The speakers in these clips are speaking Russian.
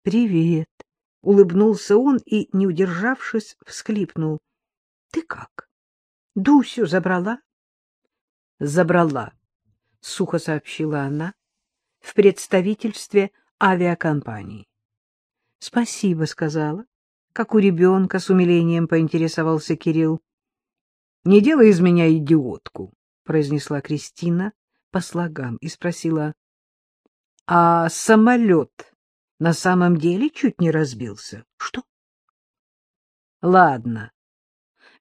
— Привет! — улыбнулся он и, не удержавшись, всхлипнул. — Ты как? Дусю забрала? — Забрала, — сухо сообщила она в представительстве авиакомпании. — Спасибо, — сказала. Как у ребенка с умилением поинтересовался Кирилл. — Не делай из меня идиотку, — произнесла Кристина по слогам и спросила. — А самолет на самом деле чуть не разбился? — Что? — Ладно.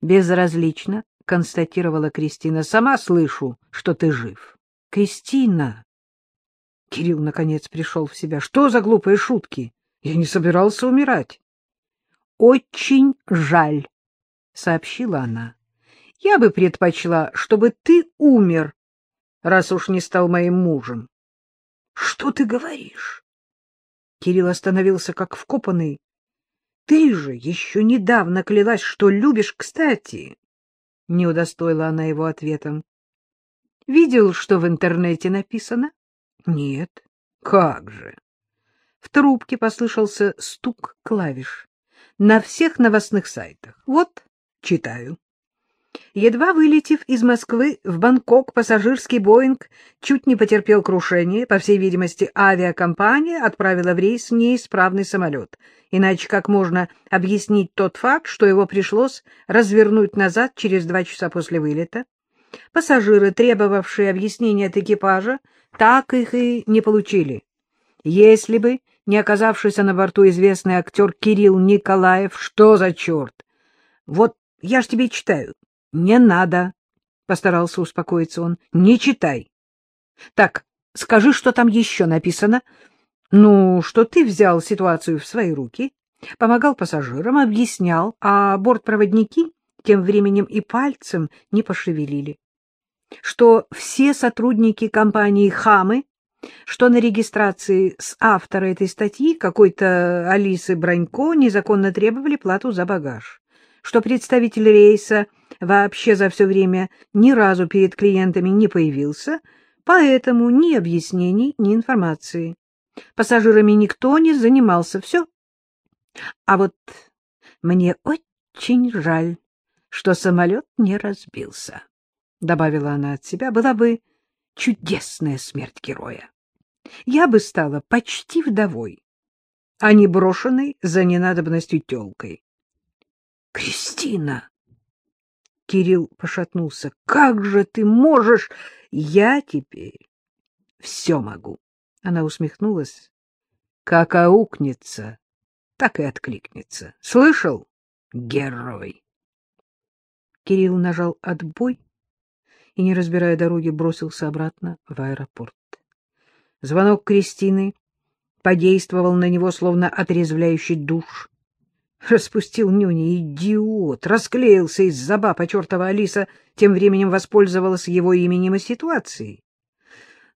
Безразлично констатировала Кристина. — Сама слышу, что ты жив. — Кристина! Кирилл, наконец, пришел в себя. — Что за глупые шутки? Я не собирался умирать. — Очень жаль, — сообщила она. — Я бы предпочла, чтобы ты умер, раз уж не стал моим мужем. — Что ты говоришь? Кирилл остановился как вкопанный. — Ты же еще недавно клялась, что любишь кстати. Не удостоила она его ответом. — Видел, что в интернете написано? — Нет. — Как же? В трубке послышался стук клавиш. На всех новостных сайтах. Вот, читаю. Едва вылетев из Москвы в Бангкок, пассажирский «Боинг» чуть не потерпел крушение. По всей видимости, авиакомпания отправила в рейс неисправный самолет. Иначе как можно объяснить тот факт, что его пришлось развернуть назад через два часа после вылета? Пассажиры, требовавшие объяснения от экипажа, так их и не получили. Если бы не оказавшийся на борту известный актер Кирилл Николаев, что за черт? Вот я ж тебе читаю. — Не надо, — постарался успокоиться он. — Не читай. — Так, скажи, что там еще написано. — Ну, что ты взял ситуацию в свои руки, помогал пассажирам, объяснял, а бортпроводники тем временем и пальцем не пошевелили. Что все сотрудники компании «Хамы», что на регистрации с автора этой статьи какой-то Алисы Бронько незаконно требовали плату за багаж что представитель рейса вообще за все время ни разу перед клиентами не появился, поэтому ни объяснений, ни информации. Пассажирами никто не занимался, все. А вот мне очень жаль, что самолет не разбился, — добавила она от себя, — была бы чудесная смерть героя. Я бы стала почти вдовой, а не брошенной за ненадобностью телкой. — Кристина! Кирилл пошатнулся. — Как же ты можешь? Я теперь все могу. Она усмехнулась. Как аукнется, так и откликнется. Слышал? Герой! Кирилл нажал отбой и, не разбирая дороги, бросился обратно в аэропорт. Звонок Кристины подействовал на него, словно отрезвляющий душ. Распустил нюни, идиот, расклеился из-за баба чертова Алиса, тем временем воспользовалась его именем и ситуацией.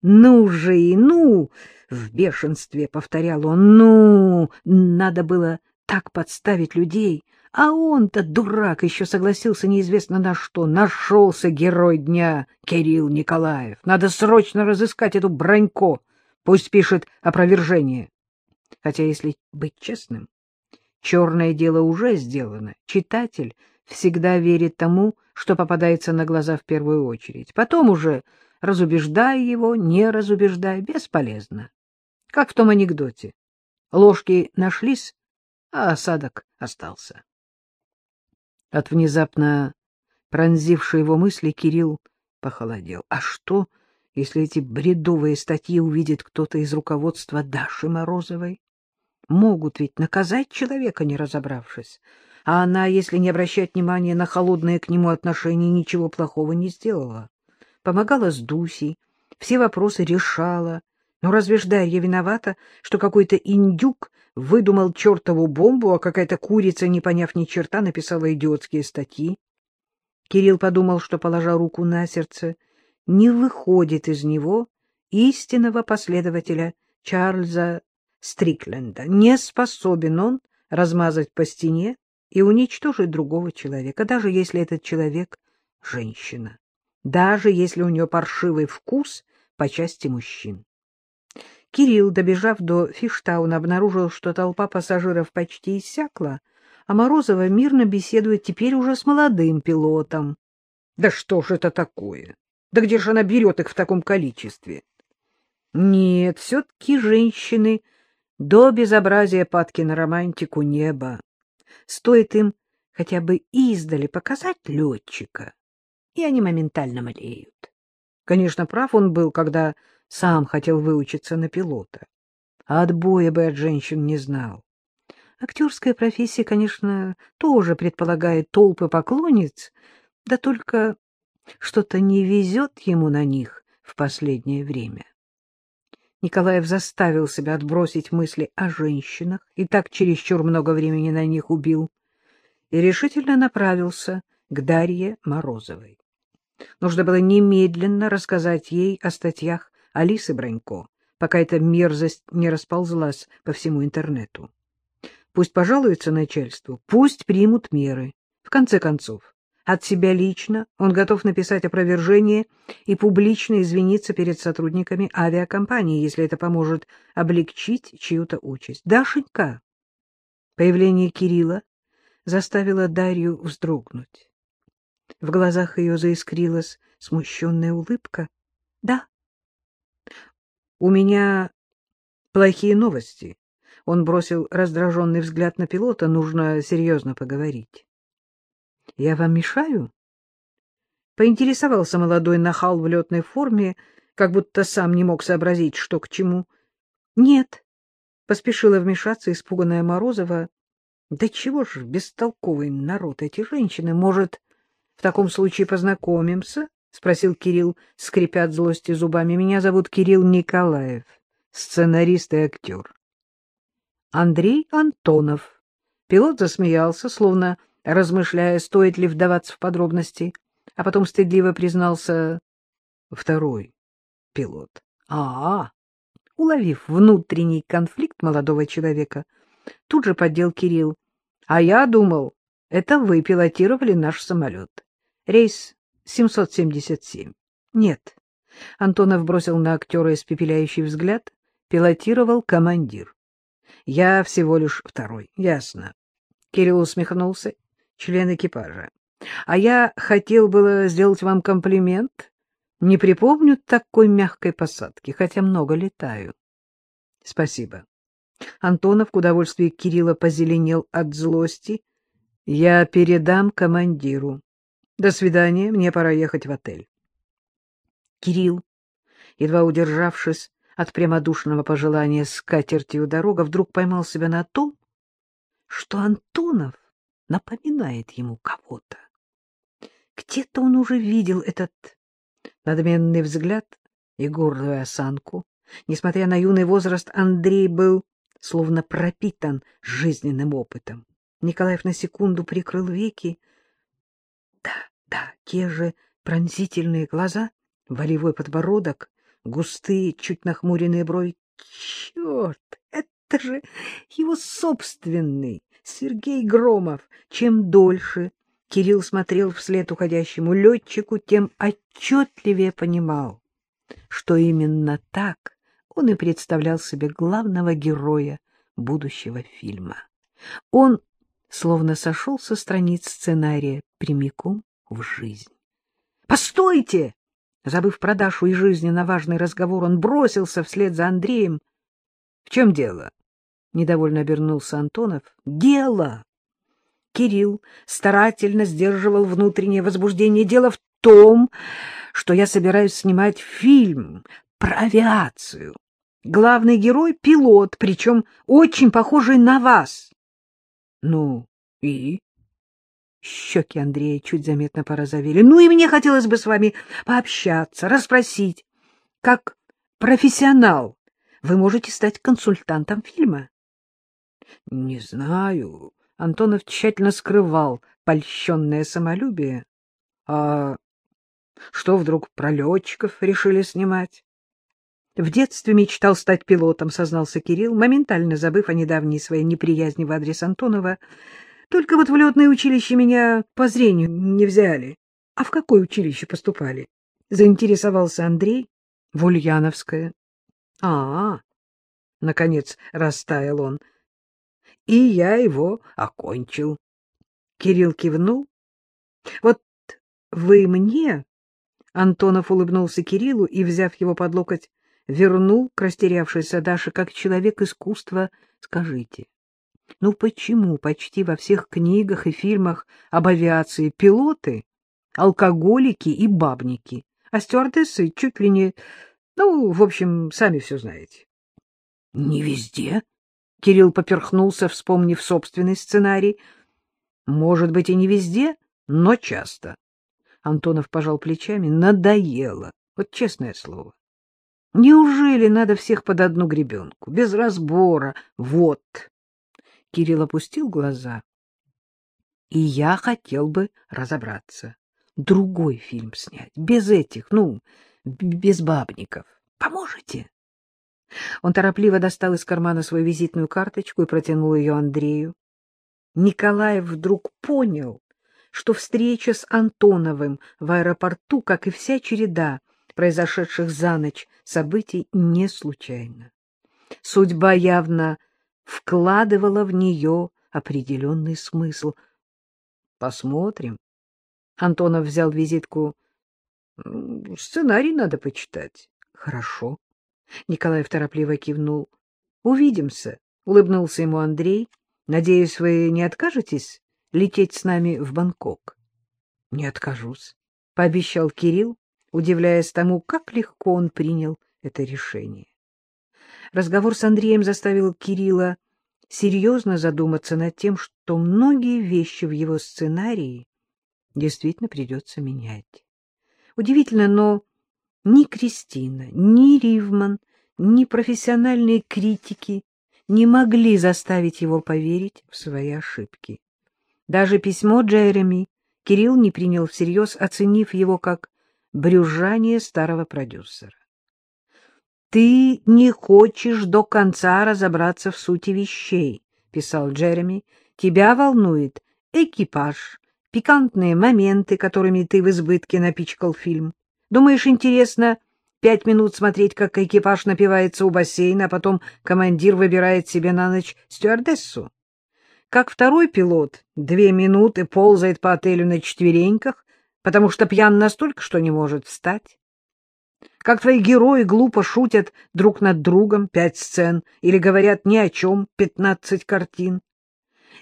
«Ну же и ну!» — в бешенстве повторял он. «Ну! Надо было так подставить людей, а он-то, дурак, еще согласился неизвестно на что. Нашелся герой дня Кирилл Николаев. Надо срочно разыскать эту Бронько, пусть пишет опровержение. Хотя, если быть честным, Черное дело уже сделано. Читатель всегда верит тому, что попадается на глаза в первую очередь. Потом уже, разубеждая его, не разубеждая, бесполезно. Как в том анекдоте. Ложки нашлись, а осадок остался. От внезапно пронзившей его мысли Кирилл похолодел. А что, если эти бредовые статьи увидит кто-то из руководства Даши Морозовой? Могут ведь наказать человека, не разобравшись. А она, если не обращать внимания на холодное к нему отношение, ничего плохого не сделала. Помогала с Дусей, все вопросы решала. Но разве ж Дарья виновата, что какой-то индюк выдумал чертову бомбу, а какая-то курица, не поняв ни черта, написала идиотские статьи? Кирилл подумал, что, положа руку на сердце, не выходит из него истинного последователя Чарльза Стрикленда. Не способен он размазать по стене и уничтожить другого человека, даже если этот человек — женщина, даже если у нее паршивый вкус по части мужчин. Кирилл, добежав до Фиштауна, обнаружил, что толпа пассажиров почти иссякла, а Морозова мирно беседует теперь уже с молодым пилотом. Да что ж это такое? Да где же она берет их в таком количестве? Нет, все-таки женщины до безобразия падки на романтику неба. Стоит им хотя бы издали показать летчика, и они моментально млеют. Конечно, прав он был, когда сам хотел выучиться на пилота. А отбоя бы от женщин не знал. Актерская профессия, конечно, тоже предполагает толпы поклонниц, да только что-то не везет ему на них в последнее время. Николаев заставил себя отбросить мысли о женщинах и так чересчур много времени на них убил, и решительно направился к Дарье Морозовой. Нужно было немедленно рассказать ей о статьях Алисы Бронько, пока эта мерзость не расползлась по всему интернету. Пусть пожалуются начальству, пусть примут меры. В конце концов, от себя лично он готов написать опровержение и публично извиниться перед сотрудниками авиакомпании, если это поможет облегчить чью-то участь. Дашенька! Появление Кирилла заставило Дарью вздрогнуть. В глазах ее заискрилась смущенная улыбка. — Да. — У меня плохие новости. Он бросил раздраженный взгляд на пилота. Нужно серьезно поговорить. — Я вам мешаю? Поинтересовался молодой нахал в летной форме, как будто сам не мог сообразить, что к чему. — Нет, — поспешила вмешаться испуганная Морозова. — Да чего ж бестолковый народ эти женщины? Может, в таком случае познакомимся? — спросил Кирилл, скрипя от злости зубами. — Меня зовут Кирилл Николаев, сценарист и актер. Андрей Антонов. Пилот засмеялся, словно размышляя, стоит ли вдаваться в подробности, а потом стыдливо признался второй пилот. А, -а, уловив внутренний конфликт молодого человека, тут же поддел Кирилл. А я думал, это вы пилотировали наш самолет. Рейс 777. Нет. Антонов бросил на актера испепеляющий взгляд. Пилотировал командир. Я всего лишь второй. Ясно. Кирилл усмехнулся. Член экипажа. А я хотел было сделать вам комплимент. Не припомню такой мягкой посадки, хотя много летаю. Спасибо. Антонов к удовольствию Кирилла позеленел от злости. Я передам командиру. До свидания, мне пора ехать в отель. Кирилл, едва удержавшись, от прямодушного пожелания с катертью дорога, вдруг поймал себя на том, что Антонов напоминает ему кого-то. Где-то он уже видел этот надменный взгляд и гордую осанку. Несмотря на юный возраст, Андрей был словно пропитан жизненным опытом. Николаев на секунду прикрыл веки. Да, да, те же пронзительные глаза, волевой подбородок, густые, чуть нахмуренные брови. Черт, это же его собственный Сергей Громов. Чем дольше Кирилл смотрел вслед уходящему летчику, тем отчетливее понимал, что именно так он и представлял себе главного героя будущего фильма. Он словно сошел со страниц сценария прямиком в жизнь. «Постойте!» Забыв про Дашу и жизненно важный разговор, он бросился вслед за Андреем. — В чем дело? — недовольно обернулся Антонов. — Дело! Кирилл старательно сдерживал внутреннее возбуждение. Дело в том, что я собираюсь снимать фильм про авиацию. Главный герой — пилот, причем очень похожий на вас. — Ну, и? Щеки Андрея чуть заметно порозовели. Ну и мне хотелось бы с вами пообщаться, расспросить. Как профессионал вы можете стать консультантом фильма? — Не знаю. Антонов тщательно скрывал польщенное самолюбие. — А что вдруг про летчиков решили снимать? В детстве мечтал стать пилотом, сознался Кирилл, моментально забыв о недавней своей неприязни в адрес Антонова. Только вот в летное училище меня по зрению не взяли. А в какое училище поступали? Заинтересовался Андрей. В Ульяновское. А, -а, -а наконец растаял он. И я его окончил. Кирилл кивнул. Вот вы мне... Антонов улыбнулся Кириллу и, взяв его под локоть, вернул к растерявшейся Даше как человек искусства. Скажите, ну почему почти во всех книгах и фильмах об авиации пилоты — алкоголики и бабники, а стюардессы чуть ли не... Ну, в общем, сами все знаете. — Не везде. Кирилл поперхнулся, вспомнив собственный сценарий. — Может быть, и не везде, но часто. Антонов пожал плечами. — Надоело. Вот честное слово. Неужели надо всех под одну гребенку, без разбора? Вот. Кирилл опустил глаза. И я хотел бы разобраться. Другой фильм снять, без этих, ну, без бабников. Поможете? Он торопливо достал из кармана свою визитную карточку и протянул ее Андрею. Николаев вдруг понял, что встреча с Антоновым в аэропорту, как и вся череда произошедших за ночь событий, не случайна. Судьба явно вкладывала в нее определенный смысл. Посмотрим. Антонов взял визитку. Сценарий надо почитать. Хорошо. Николаев торопливо кивнул. Увидимся, улыбнулся ему Андрей. Надеюсь, вы не откажетесь лететь с нами в Бангкок? Не откажусь, пообещал Кирилл, удивляясь тому, как легко он принял это решение. Разговор с Андреем заставил Кирилла серьезно задуматься над тем, что многие вещи в его сценарии действительно придется менять. Удивительно, но ни Кристина, ни Ривман, ни профессиональные критики не могли заставить его поверить в свои ошибки. Даже письмо Джереми Кирилл не принял всерьез, оценив его как брюзжание старого продюсера. «Ты не хочешь до конца разобраться в сути вещей», — писал Джереми. «Тебя волнует экипаж, пикантные моменты, которыми ты в избытке напичкал фильм. Думаешь, интересно пять минут смотреть, как экипаж напивается у бассейна, а потом командир выбирает себе на ночь стюардессу? Как второй пилот две минуты ползает по отелю на четвереньках, потому что пьян настолько, что не может встать? как твои герои глупо шутят друг над другом пять сцен или говорят ни о чем пятнадцать картин.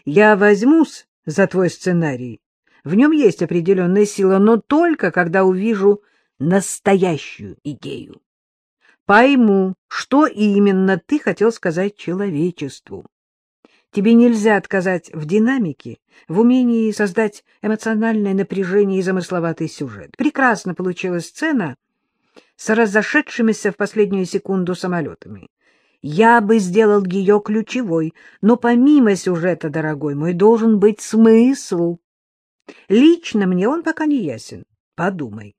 Я возьмусь за твой сценарий. В нем есть определенная сила, но только когда увижу настоящую идею. Пойму, что именно ты хотел сказать человечеству. Тебе нельзя отказать в динамике, в умении создать эмоциональное напряжение и замысловатый сюжет. Прекрасно получилась сцена — с разошедшимися в последнюю секунду самолетами. Я бы сделал ее ключевой, но помимо сюжета, дорогой мой, должен быть смысл. Лично мне он пока не ясен. Подумай.